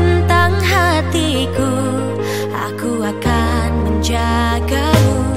bintang hatiku Aku akan menjagamu.